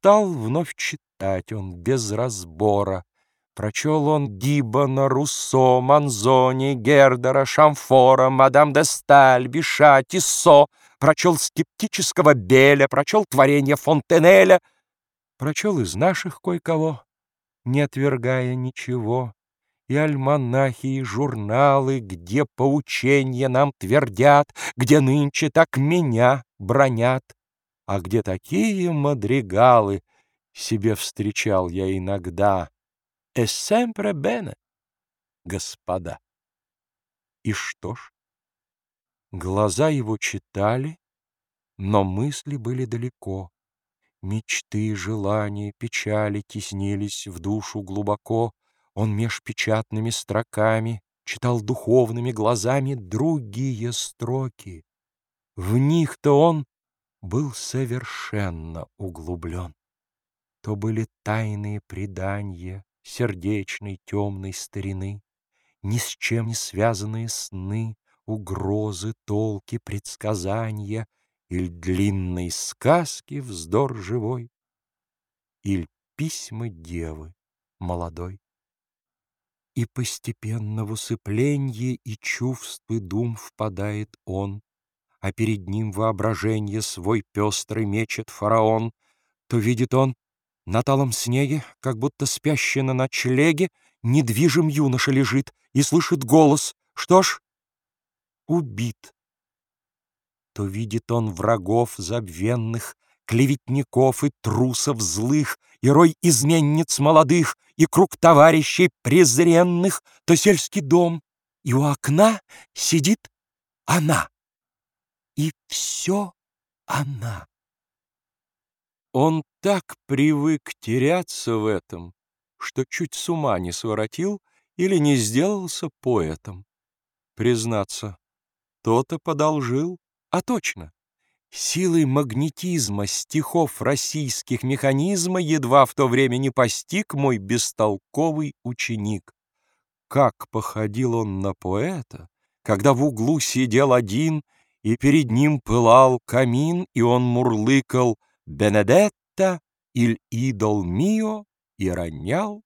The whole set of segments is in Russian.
стал вновь читать он без разбора. Прочел он Гиббона, Руссо, Манзони, Гердера, Шамфора, Мадам де Сталь, Биша, Тиссо, прочел скептического Беля, прочел творение Фонтенеля, прочел из наших кое-кого, не отвергая ничего, и альманахи, и журналы, где поучения нам твердят, где нынче так меня бронят, а где такие мадригалы себе встречал я иногда. «È sempre bene», господа. И что ж? Глаза его читали, но мысли были далеко. Мечты, желания, печали теснились в душу глубоко. Он меж печатными строками читал духовными глазами другие строки. В них-то он был совершенно углублен. То были тайные предания, сердечной темной старины, Ни с чем не связанные сны, угрозы, толки, предсказания, Иль длинной сказки вздор живой, Иль письма девы молодой. И постепенно в усыпленье и чувств и дум впадает он, А перед ним воображение свой пестрый мечет фараон, То видит он на талом снеге, как будто спящий на ночлеге, Недвижим юноша лежит и слышит голос. Что ж, убит. То видит он врагов забвенных, Клеветников и трусов злых, И рой изменниц молодых, И круг товарищей презренных, То сельский дом, и у окна Сидит она. И все она. Он так привык теряться в этом, что чуть с ума не своротил или не сделался поэтом. Признаться, то-то подолжил, а точно. Силой магнетизма стихов российских механизма едва в то время не постиг мой бестолковый ученик. Как походил он на поэта, когда в углу сидел один, и перед ним пылал камин, и он мурлыкал — Бенедетта иль идол мио и ронял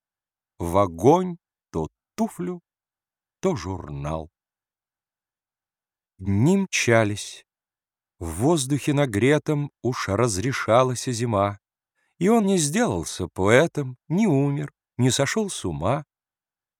в огонь то туфлю, то журнал. Дни мчались, в воздухе нагретом уж разрешалась зима, и он не сделался поэтом, не умер, не сошел с ума.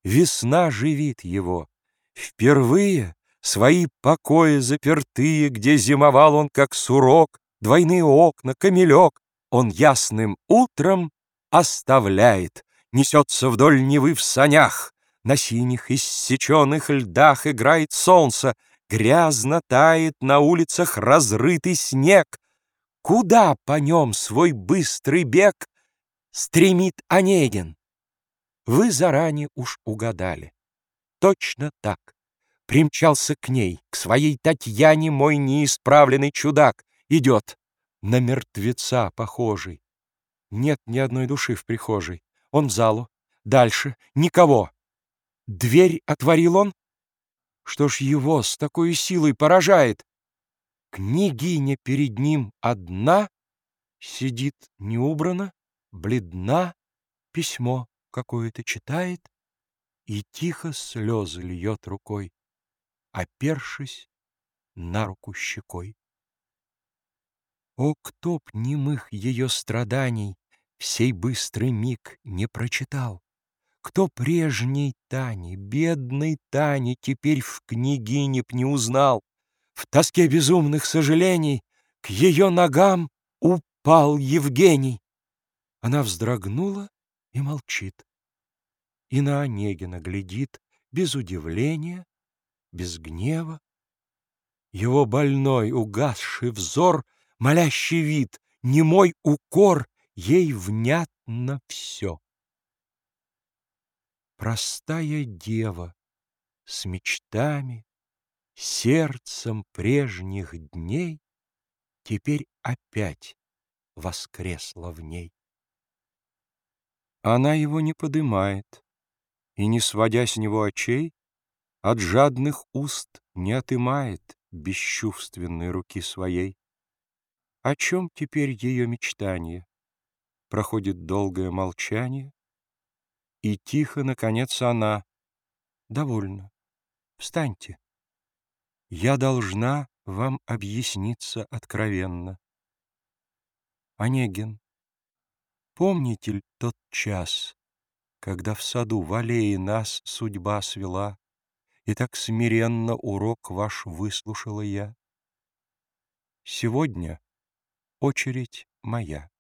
Весна живит его. Впервые свои покои запертые, где зимовал он как сурок, двойные окна, камелек он ясным утром оставляет, несется вдоль Невы в санях, на синих иссеченных льдах играет солнце, грязно тает на улицах разрытый снег. Куда по нем свой быстрый бег стремит Онегин? Вы заранее уж угадали. Точно так. Примчался к ней, к своей Татьяне мой неисправленный чудак, идет, на мертвеца похожий. Нет ни одной души в прихожей. Он в залу. Дальше никого. Дверь отворил он. Что ж его с такой силой поражает? Княгиня перед ним одна, Сидит неубрана, бледна, Письмо какое-то читает И тихо слезы льет рукой, Опершись на руку щекой. О, кто б немых ее страданий В сей быстрый миг не прочитал? Кто прежней Тани, бедной Тани, Теперь в княгине б не узнал? В тоске безумных сожалений К ее ногам упал Евгений. Она вздрогнула и молчит. И на Онегина глядит без удивления, без гнева. Его больной, угасший взор молящий вид, немой укор, ей внятно все. Простая дева с мечтами, сердцем прежних дней теперь опять воскресла в ней. Она его не подымает, и, не сводя с него очей, от жадных уст не отымает бесчувственной руки своей. О чем теперь ее мечтание? Проходит долгое молчание, и тихо, наконец, она. Довольно. Встаньте. Я должна вам объясниться откровенно. Онегин, помните ли тот час, Когда в саду в аллее нас судьба свела, И так смиренно урок ваш выслушала я? Сегодня очередь моя.